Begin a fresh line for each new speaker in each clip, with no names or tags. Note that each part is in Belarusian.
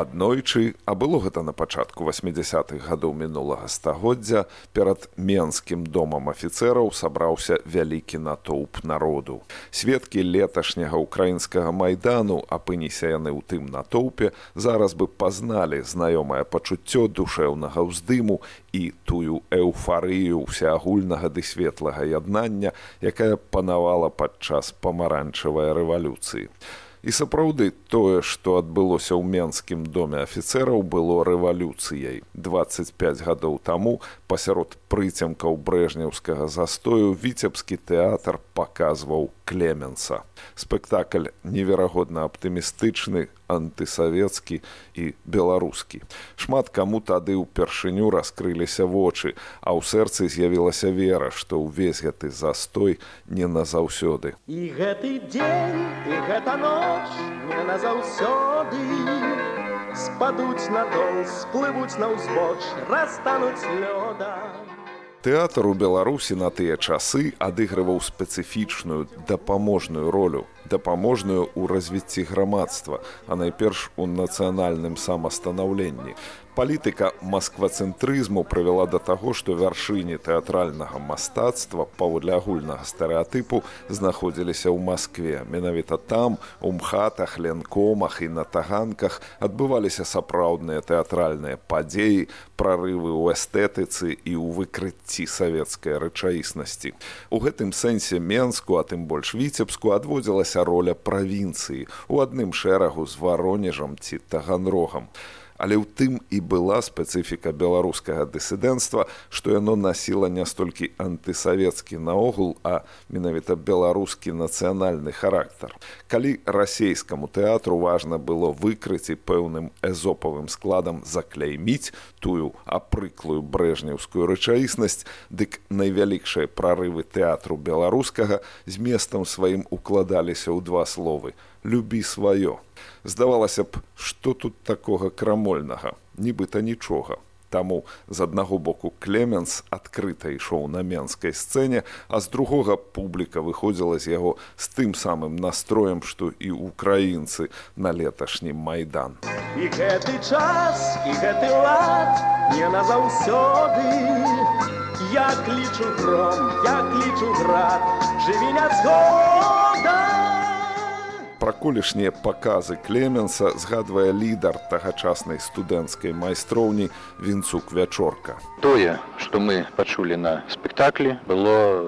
Аднойчы, а было гэта на пачатку 80-х гадоў мінулага стагоддзя, перад менскім домам афіцэраў сабраўся вялікі натоўп народу. Сведкі леташняга ўкраінскага майдану, апыніся яны ў тым натоўпе, зараз бы пазналі знаёмае пачуццё душэўнага ўздыму і тую эўфарыю ўсеагульнага ды светлага яднання, якая панавала падчас памаранчавай рэвалюцыі. І сапраўды тое, што адбылося ў менскім доме афіцэраў было рэвалюцыяй. 25 гадоў таму пасярод прыцемкаў брэжняўскага застою віцебскі тэатр паказваў клеменса. Спектакль неверагодна аптымістычны, антысавецкі і беларускі. Шмат каму тады ўпершыню раскрыліся вочы, а ў сэрцы з'явілася вера, што ўвесь гэты застой не назаўсёды.
І гэты дзень і гэта ноч не назаўсёды спадуць надол, сплывуць на ўзбоч, растануць лёда.
Тэатр у Беларусі на тыя часы адыгрываў спецыфічную дапаможную ролю, дапаможную ў развіцці грамадства, а найперш у нацыянальным самастанаўленні палітыка масквацэнтрызму прывяла да таго, што вяршыні тэатральнага мастацтва паводле агульнага стэеатыпу знаходзіліся ў Маскве. Менавіта там, у мхатах, ленкомах і на таганках адбываліся сапраўдныя тэатральныя падзеі, прарывы ў эстэтыцы і ў выкрыцці савецкай рэчаіснасці. У гэтым сэнсе Менску, а тым больш віцебску адводзілася роля правінцыі у адным шэрагу з варонежам ці таганрогам але ў тым і была спецыфіка беларускага дысідэнцтва што яно насіла не столькі антысавецкі наогул а менавіта беларускі нацыянальны характар. Калі расейскаму тэатру важна было выкрыць і пэўным эзопавым складам закляйміць тую апрыклую брэжняўскую рэчаіснасць дык найвялікшыя прарывы тэатру беларускага з местам сваім укладаліся ў два словы любі сваё здавалася б што тут такога крамольнага? Нібыта нічога. Таму з аднаго боку клеменс адкрыта ішоў на менскай сцэне а з другога публіка выходзіла з яго з тым самым настроем што і украінцы на леташнім майдан.
І гэты час і гэты лад не назаўсёды. Як лічу гром як лічу град жыві не згода
колішнія паказы клеменса згадвае лідар тагачаснай студэнцкай майстроўні вінцук вячорка.
Тое што мы пачулі на спектаклі было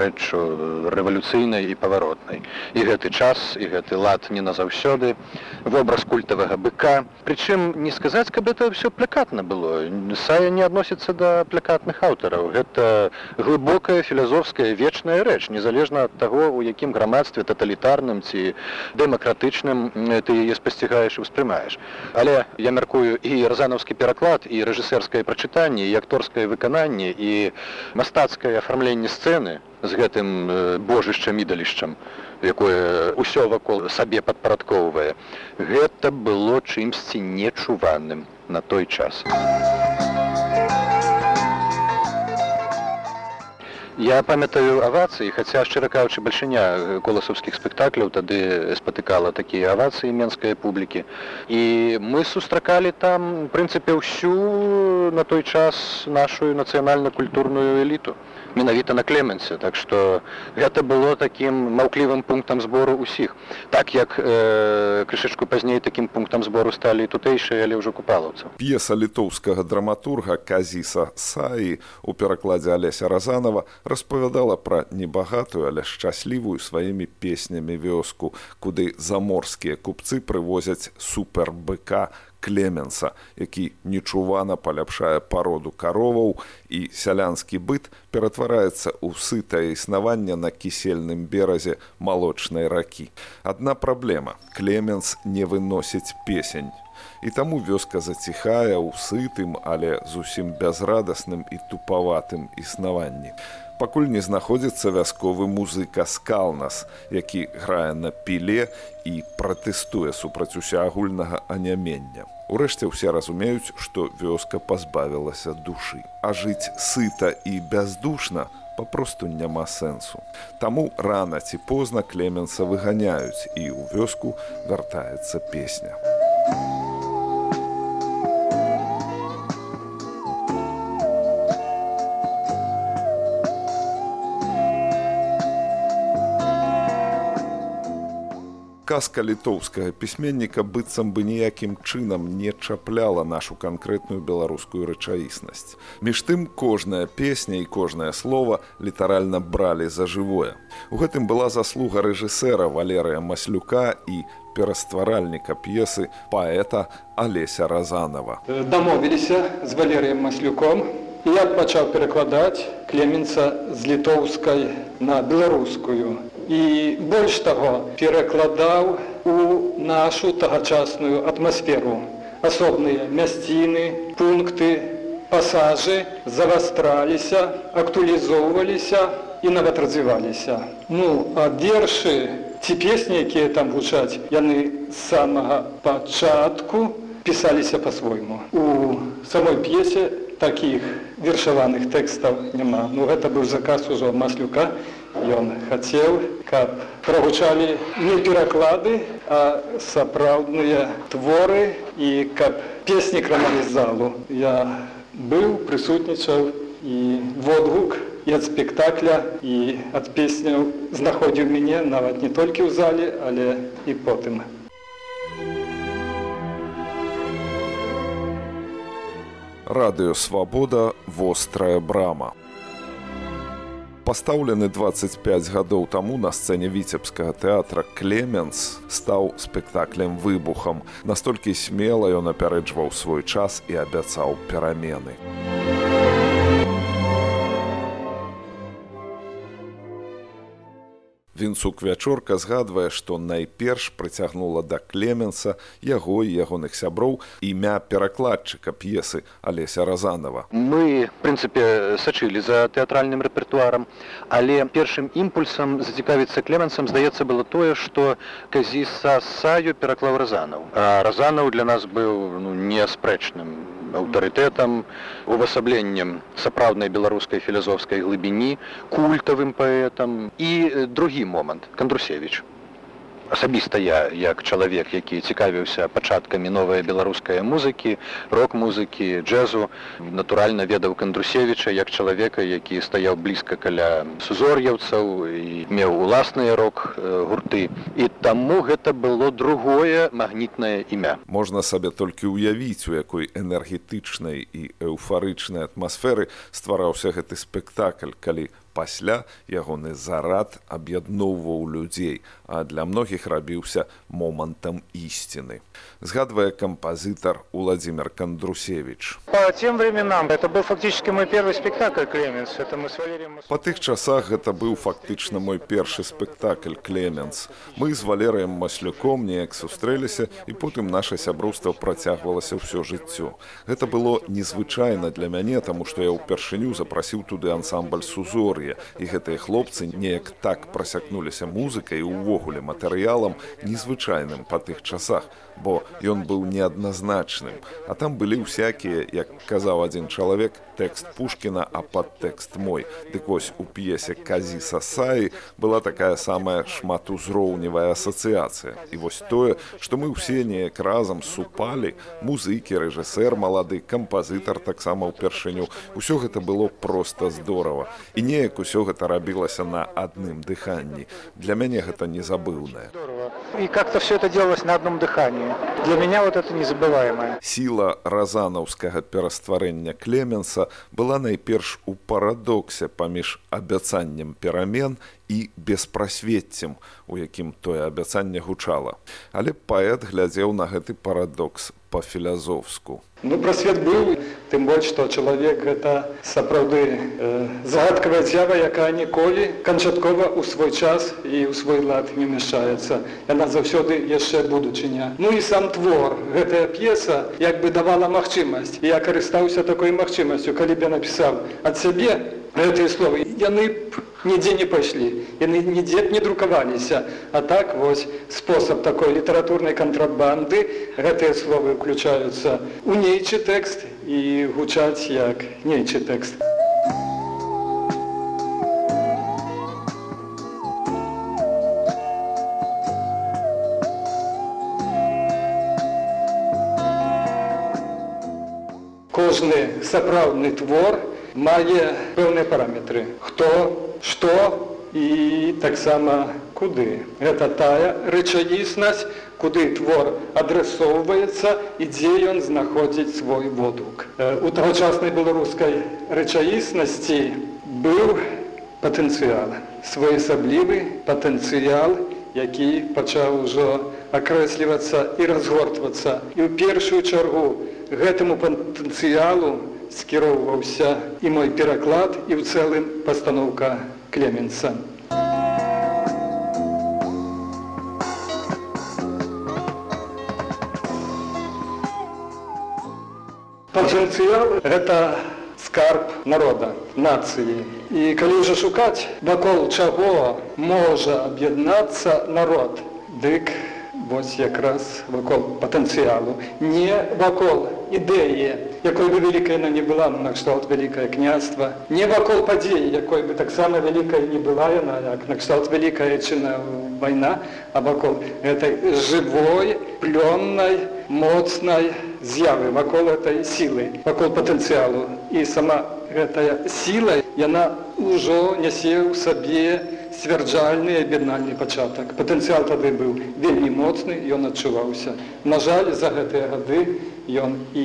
рэччу рэвалюцыйнай і паваротнай. І гэты час і гэты лад не назаўсёды. Вобраз культавага быка. Прычым не сказаць каб это все плякатна было. Сая не адносіцца да плякатных аўтараў. Гэта глыбокая філазофская вечная рэч незалежна ад таго у якім грамадстве таталітарным ці дэмакратычным ты яе спасцігаеш і ўспрымаеш але я мяркую і разанаўскі пераклад і рэжысэрскае прачытанне і акторскае выкананне і мастацкае афармленне сцэны з гэтым божышчам ідалішчам якое ўсё вакол сабе падпарадкоўвае. Гэта было чымсьці нечуваным на той час. а Я памятаю авацыі, хаця шчыра кажучы бальшыня коласаўскіх спектакляў тады спатыкала такія авацыі менскай публікі. І мы сустракалі там прынцыпе ўсю на той час нашу нацыянальна-культурную эліту менавіта на клеменсе так что гэта было таким маўклівым пунктам збору усіх так як э, крышачку пазней таким пунктам збору сталі тутэйшыя але ўжо купалаўца
п'еса літоўскага драматурга казіса саі у перакладзе алеся разанова распавядала пра небагатую але шчаслівую сваімі песнямі вёску куды заморскія купцы прывозяць супер быка клеменса які нечувана паляпшае пароду кароваў і сялянскі быт ператвараецца ў сытае існаванне на кісельным беразе малочнай ракі. Адна праблема клеменс не выносіць песень. І таму вёска заціхае ў сытым але зусім бязрадасным і тупаватым існаванні пакуль не знаходзіцца вясковы музыка скалнас які грае на піле і пратэстуе супраць усеагульнага анямення Урэшце ўсе разумеюць, што вёска пазбавілася душы. А жыць сыта і бяздушна папросту няма сэнсу. Таму рана ці позна клеменса выганяюць і ў вёску вяртаецца песня. Казка літоўскага пісьменніка быццам бы ніякім чынам не чапляла нашу канкрэтную беларускую рэчаіснасць. Між тым кожная песня і кожнае слово літаральна бралі за жывое. У гэтым была заслуга рэжысэра Валерыя Маслюка і перастваральніка п'есы паэта Алеся Разанова.
Дамовіліся з Валерыем Маслюком. Я пачаў перакладаць клеменца з літоўскай на беларускую і больш таго перакладаў у нашу тагачасную атмасферу. Асобныя мясціны пункты пасажы завастраліся актуалізоўваліся і нават развіваліся. Ну а вершы ці песні якія там гучаць яны з самага пачатку пісаліся па-свойму. У самой п'есе таких вершаваных тэкстаў няма. Ну гэта быў заказ ужо маслюка Ён хацеў, каб прагучалі не пераклады, а сапраўдныя творы і каб песні крамалі залу. Я быў прысутнічаў і водгук і ад спектакля і ад песняў знаходзіў мяне нават не толькі ў зале, але і потым.
Радыё свабода вострая брама пастаўлены 25 гадоў таму на сцэне віцебскага тэатра клеменс стаў спектаклем выбухам. Настолькі смела ён апярэджваў свой час і абяцаў перамены Вінцук вячорка згадвае, што найперш прыцягнула да клеменса яго і ягоных сяброў імя перакладчыка п'есы Алеся Разанова.
Мы прынцыпе сачылі за тэатральным рэпертуарам, але першым імпульсам зацікавіцца клеменсам здаецца было тое, што казіса саю пераклаў разанаў. А разанаў для нас быў ну, неаспрэчным аўтарытэтам увасабленнем сапраўднай беларускай філізофскай глыбіні культавым паэтам і другі момант. Кандрусевич асабіста я як чалавек які цікавіўся пачаткамі новай беларускай музыкі рок-музыкі джэзу натуральна ведаў кандрусевіча як чалавека які стаяў блізка каля сузор'яўцаў і меў уласныя рок гурты і таму гэта было другое магнітнае імя.
Можна сабе толькі ўявіць у якой энергетычнай і эўфарычнай атмасферы ствараўся гэты спектакль калі пасля ягоны зарад аб'ядноўваў людзей, а для многіх рабіўся момантам ісціны. Згадвае кампазітар Уладзімир Кандрусевич.
По тем временам это был фактически мой первый спектакль Клеменс. Это мы с Валерием...
По тых часах гэта быў фактычна мой першы спектакль Клеменс. Мы з Валерыем Маслюком неяк сустрэліся і потым наша сяброўства працягвалася ўсё жыццё. Гэта было незвычайна для мяне, таму што я ўпершыню запрасіў туды ансамбль сузор гісторыя. І гэтыя хлопцы неяк так прасякнуліся музыкай увогуле матэрыялам незвычайным па тых часах бо ён быў неадназначным. А там былі ўсякія як казаў адзін чалавек тэкст пушкіна а падтэкст мой. Дык вось у п'есе казі сасаі была такая самая шматузроўневая асацыяцыя. І вось тое што мы ўсе неяк разам супалі музыкі рэжысэр малады кампазітар таксама ўпершыню. Ўсё гэта было проста здорава. І неяк неяк усё гэта рабілася на адным дыханні. Для мяне гэта незабыўнае.
І как-то все это делалось на одном дыхании. Для меня вот это незабываемая
сіла разанаўскага перастварэння клеменса была найперш у парадоксе паміж абяцаннем перамен і беспрасвеццем у якім тое абяцанне гучала. Але паэт глядзеў на гэты парадокс по-філязофску
Ну прасвет быў, тым больш, што чалавек гэта сапраўды э, загадкавая з'ява, якая ніколі канчаткова ў свой час і ў свой лад не мяшаецца. Яна заўсёды яшчэ будучыня. Ну і сам твор, гэтая п'еса як бы давала магчымасць. Я карыстаўся такой магчымасцю, калі б я напісаў ад сябе гэтыя словы. Яны б нідзе не пайшлі яны нідзе не друкаваліся а так вось спосаб такой літаратурнай кантрабанды гэтыя словы ўключаюцца у нейчы тэкст і гучаць як нейчы тэкст кожны сапраўдны твор мае пэўныя параметры хто што і таксама куды гэта тая рэчаіснасць куды твор адрасоўваецца і дзе ён знаходзіць свой водгук. У тагочаснай беларускай рэчаіснасці быў патэнцыял своеасаблівы патэнцыял які пачаў ужо акрэслівацца і разгортвацца і ў першую чаргу гэтаму патэнцыялу скіроўваўся і мой пераклад і ў цэлым пастаноўка клеменца. Патэнцыял гэта скарб народа, нацыі. І калі ўжо шукаць, вакол чаго можа аб'яднацца народ, дык вось якраз вакол патэнцыялу, не вакол ідэі, якой бы вялікая яна не была накшталт вялікае княства, не вакол падзеі, якой бы таксама вялікая не была яна, як накшталт вялікая чына вайна, а вакол гэтай жывой, плённай, моцнай з'явы вакол этой сілы, вакол патэнцыялу. І сама гэтая сіла яна ўжо нясе ў сабе, сцвярджальны аб'яднальны пачатак. Патэнцыял тады быў вельмі моцны, ён адчуваўся. На жаль, за гэтыя гады ён і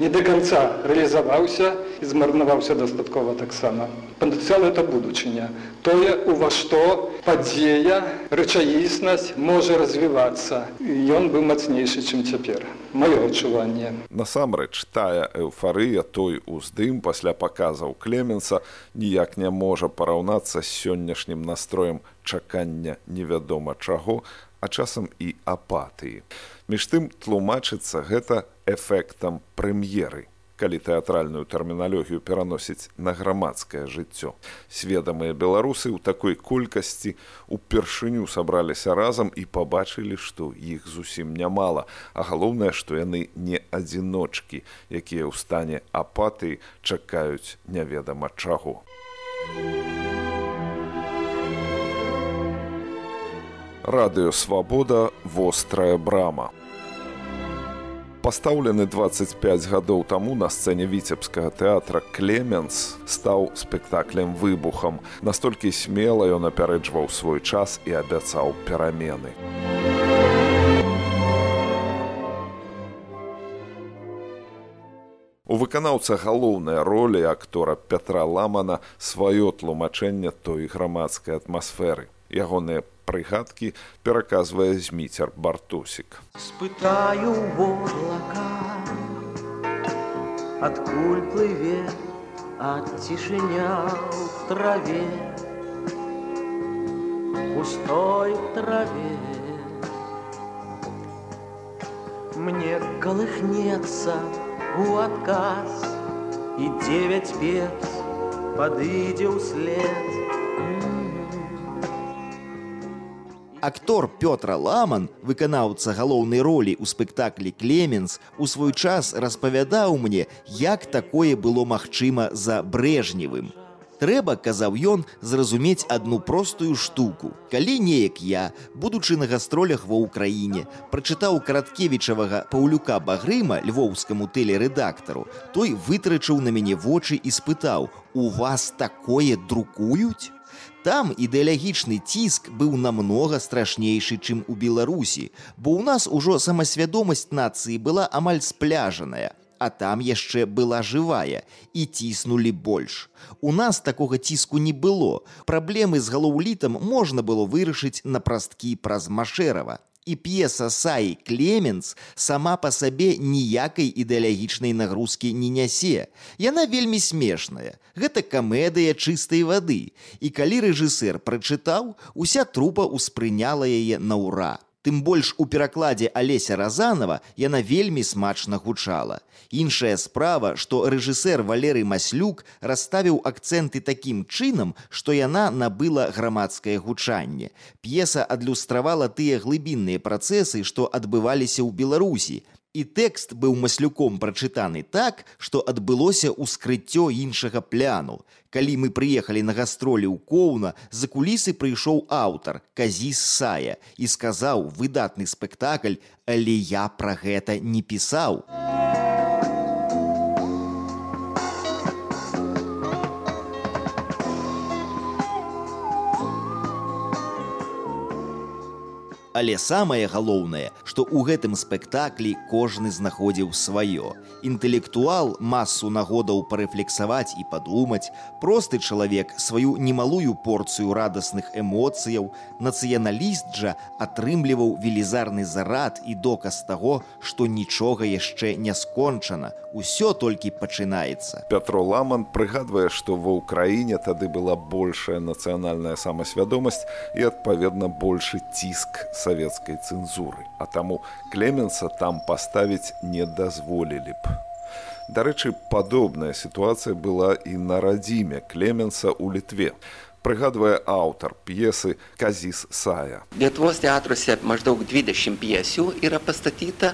не да канца рэалізаваўся і змарнаваўся дастаткова таксама. Патэнцыял это будучыня. Тое, у ва што падзея, рэчаіснасць можа развівацца. Ён быў мацнейшы, чым цяпер. Маё адчуванне.
Насамрэч, тая эўфарыя, той уздым пасля паказаў Клеменса ніяк не можа параўнацца з сённяшнім настроем чакання невядома чаго, а часам і апатыі. Між тым тлумачыцца гэта эфектам прэм'еры, калі тэатральную тэрміналогію пераносіць на грамадскае жыццё. Сведамыя беларусы ў такой колькасці упершыню сабраліся разам і пабачылі, што іх зусім нямала, а галоўнае, што яны не адзіночкі, якія ў стане апатыі чакаюць няведама чаго. радыё свабода вострая брама пастаўлены 25 гадоў таму на сцэне віцебскага тэатра клеменс стаў спектаклем выбухам. Настолькі смела ён апярэджваў свой час і абяцаў перамены. У выканаўца галоўнай ролі актора пятра ламана сваё тлумачэнне той грамадскай атмасферы. Ягоныя прыгадкі пераказвае зміцер бартусік
спытаю воблака адкуль плыве ад цішыня в траве пустой траве мне колыхнецца у адказ і девять пец падыдзе ўслед
Актор Пётра Ламан, выканаўца галоўнай ролі ў спектаклі Клеменс, у свой час распавядаў мне, як такое было магчыма за брэжневым. Трэба, казаў ён, зразумець адну простую штуку. Калі неяк я, будучы на гастролях ва ўкраіне, прачытаў караткевічавага паўлюка Багрыма львоўскаму тэлерэдактару, той вытрачыў на мяне вочы і спытаў: « У вас такое друкуюць? Там ідэалагічны ціск быў намнога страшнейшы, чым у Беларусі, бо ў нас ужо самасвядомасць нацыі была амаль спляжаная, а там яшчэ была жывая і ціснулі больш. У нас такога ціску не было. Праблемы з галоўлітам можна было вырашыць на прасткі праз Машэрава і п'еса Саі Клеменс сама па сабе ніякай ідэалагічнай нагрузкі не нясе. Яна вельмі смешная. Гэта камедыя чыстай вады. І калі рэжысэр прачытаў, уся трупа ўспрыняла яе на ўра. Тым больш у перакладзе Алеся Разанова яна вельмі смачна гучала. Іншая справа, што рэжысэр Валерый Маслюк расставіў акцэнты такім чынам, што яна набыла грамадскае гучанне. П'еса адлюстравала тыя глыбінныя працэсы, што адбываліся ў Беларусі, і тэкст быў маслюком прачытаны так, што адбылося ўскрыццё іншага пляну. Калі мы прыехалі на гастролі ў коўна, за кулісы прыйшоў аўтар казіс сая і сказаў выдатны спектакль, але я пра гэта не пісаў. Але самае галоўнае, што ў гэтым спектаклі кожны знаходзіў сваё. Інтэлектуал масу нагодаў парэфлексаваць і падумаць, просты чалавек сваю немалую порцыю радасных эмоцыяў, нацыяналіст жа атрымліваў велізарны зарад і доказ таго, што нічога яшчэ не скончана. Усё толькі пачынаецца.
Пятро Ламан прыгадвае, што ва ўкраіне тады была большая нацыянальная самасвядомасць і адпаведна большы ціск са савецкай цэнзуры, а таму Клеменса там паставіць не дазволілі б. Дарэчы, падобная сітуацыя была і на радзіме Клеменса ў літве. Прыгадвае аўтар п'есы Казіс Сая.
Lietuvos teatruose maždaug 20 pjesių yra pastatyta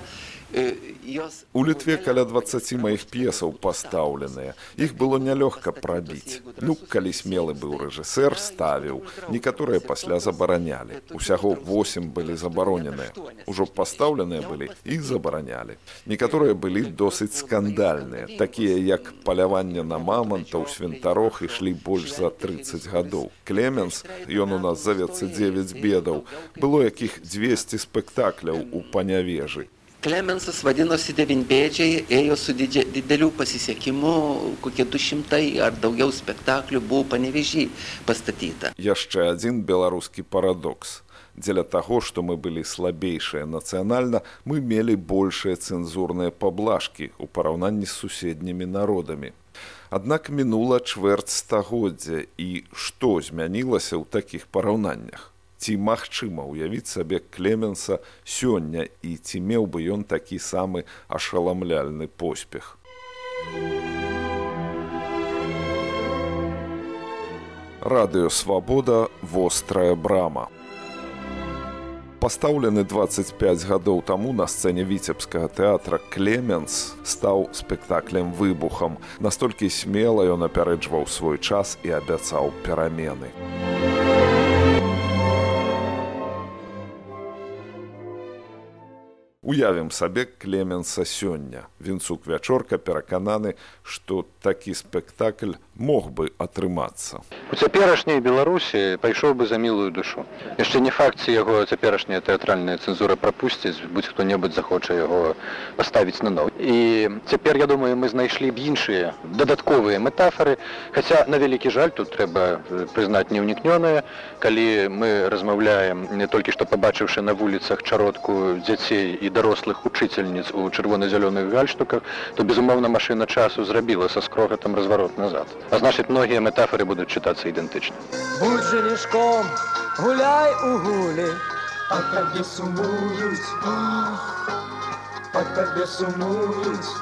У літве каля 20 маіх п'есаў пастаўленыя. Іх было нялёгка прабіць. Ну, калі смелы быў рэжысэр, ставіў. Некаторыя пасля забаранялі. Усяго 8 былі забароненыя. Ужо пастаўленыя былі і забаранялі. Некаторыя былі досыць скандальныя, такія як паляванне на маманта ў свінтарох ішлі больш за 30 гадоў. Клеменс, ён у нас завецца 9 бедаў, было якіх 200 спектакляў у панявежы.
Klemensas vadinosi devinbėdžiai, ėjo su dideliu pasisekimu, kokie 200 ar daugiau spektaklių buvo panevežį pastatyta.
Яшчэ адзін беларускі парадокс. Дзеля таго, што мы былі слабейшыя нацыянальна, мы мелі большыя цэнзурныя паблажкі ў параўнанні з суседнімі народамі. Аднак мінула чвэрць стагоддзя і што змянілася ў такіх параўнаннях ці магчыма ўявіць сабе клеменса сёння і ці меў бы ён такі самы ашаламляльны поспех. Радыё свабода вострая брама. Пастаўлены 25 гадоў таму на сцэне віцебскага тэатра клеменс стаў спектаклем выбухам. Настолькі смела ён апярэджваў свой час і абяцаў перамены. у Уявім сабе клеменса сёння. Вінцук вячорка перакананы, што такі спектакль мог бы атрымацца.
У цяперашняй Беларусі пайшоў бы за мілую душу. Яшчэ не факці яго цяперашняя тэатральная цэнзура прапусціць, будь хто-небудзь захоча яго паставіць на ноў. І цяпер я думаю, мы знайшлі б іншыя дадатковыя метафоры. Хаця на вялікі жаль тут трэба прызнаць неўнікнёнае, калі мы размаўляем не толькі што пабачыўшы на вуліцах чародку дзяцей і дарослых учительніц у чырвона-зялёных гальштуках, то безумоўна машына часу зрабіла са скрогатам разварот назад. А значит, многія метафоры будуць чытацца ідэнтычна.
Будь женішком, гуляй у гулі, а табе сумуюць А табе сумуюць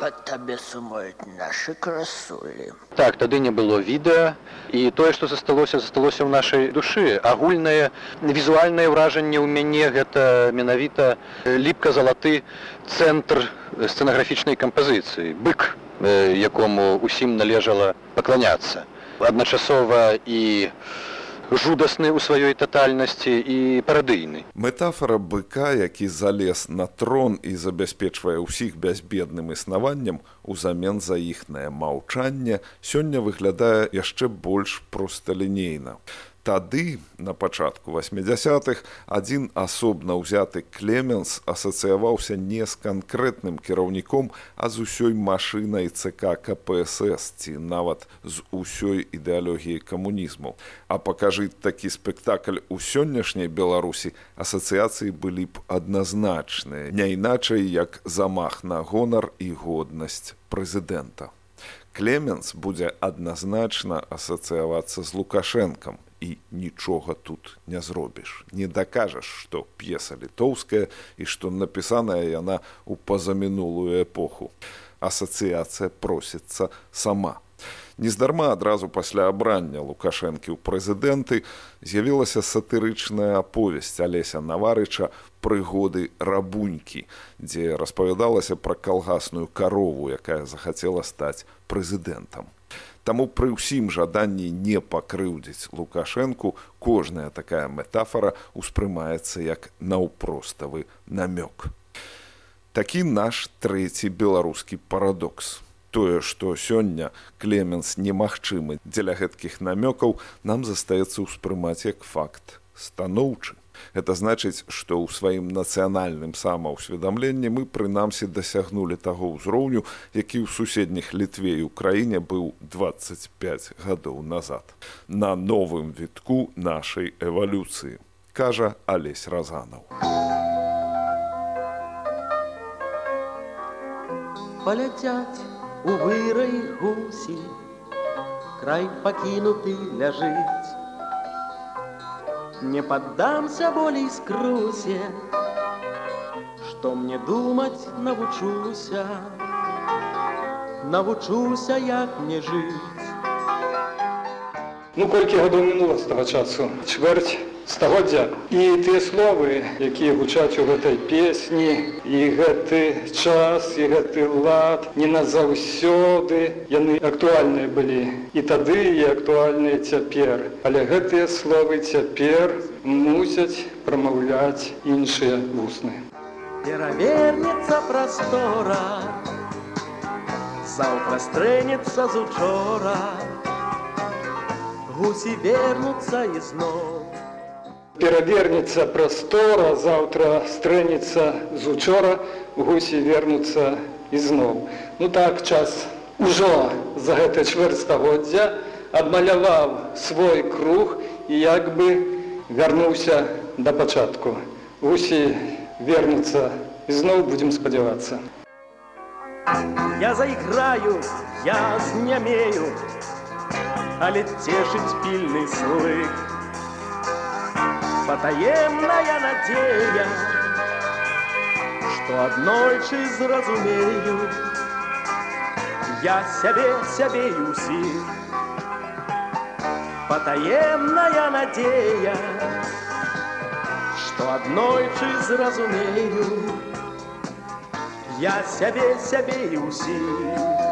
Па табе сумуюць нашы красулі.
Так, тады не было відэа і тое, што засталося засталося ў нашай душы. агульнае візуальнае ўражанне ў мяне гэта менавіта ліпка залаты цэнтр сцэнаграфічнай кампазіцыі. бык, якому усім належала пакланяцца. Адначасова і жудасны ў сваёй татальнасці і парадыйны.
Метафора быка, які залез на трон і забяспечвае ўсіх бязбедным існаваннем узамен за іхнае маўчанне, сёння выглядае яшчэ больш просталінейна тады на пачатку 80-х адзін асобна ўзяты клеменс асацыяваўся не з канкрэтным кіраўніком а з усёй машынай цк кпсс ці нават з усёй ідэалогіяй камунізму. А пакажыць такі спектакль у сённяшняй беларусі асацыяцыі былі б адназначныя не іначай як замах на гонар і годнасць прэзідэнта Клеменс будзе адназначна асацыявацца з лукашэнкам і нічога тут не зробіш. Не дакажаш, што п'еса літоўская і што напісаная яна ў пазамінулую эпоху. Асацыяцыя просіцца сама. Нездарма адразу пасля абрання лукашэнкі ў прэзідэнты з'явілася сатырычная аповесць алеся наварыча прыгоды рабунькі, дзе распавядалася пра калгасную карову, якая захацела стаць прэзідэнтам. Таму пры ўсім жаданні не пакрыўдзіць лукашэнку кожная такая метафора ўспрымаецца як наўпроставы намёк. Такі наш трэці беларускі парадокс. Тое, што сёння клеменс немагчымы дзеля гэткіх намёкаў нам застаецца ўспрымаць як факт станоўчы. Это значыць, што ў сваім нацыянальным самаўсведамленні мы прынамсі дасягнулі таго ўзроўню, які ў суседніх літве і ўкраіне быў 25 гадоў назад. На новым вітку нашай эвалюцыі, кажа Алесь Разанаў.
Паляцяць у вырай гусі, Край пакінуты ляжыць не поддамся болей скрусе, Что мне думать навучуся, Навучуся, як мне жыць.
Ну колькі гадоў мінула з таго часу? Чвэрць стагоддзя. І тыя словы якія гучаць у гэтай песні і гэты час і гэты лад не назаўсёды яны актуальныя былі. І тады і актуальныя цяпер. Але гэтыя словы цяпер мусяць прамаўляць іншыя вусны.
Перавернецца прастора заўтра стрэнецца з учора. Гусі вернуцца ізноў
перавернецца прастора заўтра стрэнецца з учора гусі вернуцца ізноў. Ну так час ужо за гэта чвэрстагоддзя адмаляваў свой круг і як бы вярнуўся да пачатку. Гусі вернуцца ізноў будзем спадзявацца.
Я заіграю я знямею але цешыць пільны слых потаемная надея, что однойчы зразумею, я сябе сябе і усіх. Потаемная надея, что однойчы зразумею, я сябе сябе і усіх.